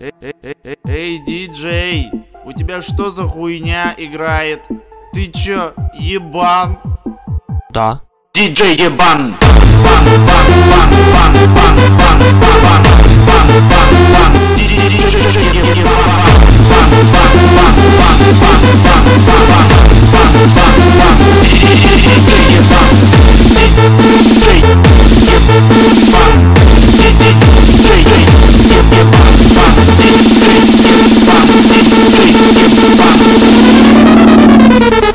Эй, диджей, у тебя что за хуйня играет? Ты чё, ебан? Да. Диджей ебан! Бан, бан, бан, бан, бан, бан, бан,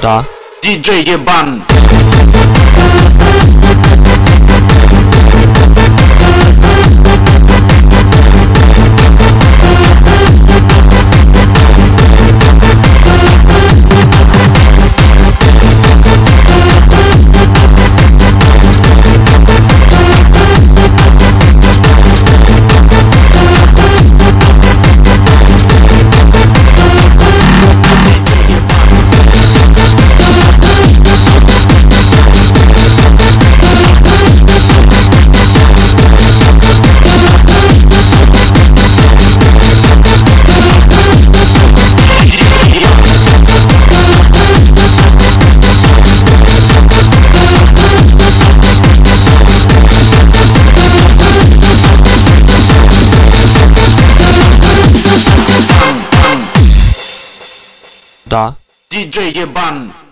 đó. DJ Game Ban Da. DJ Gebann.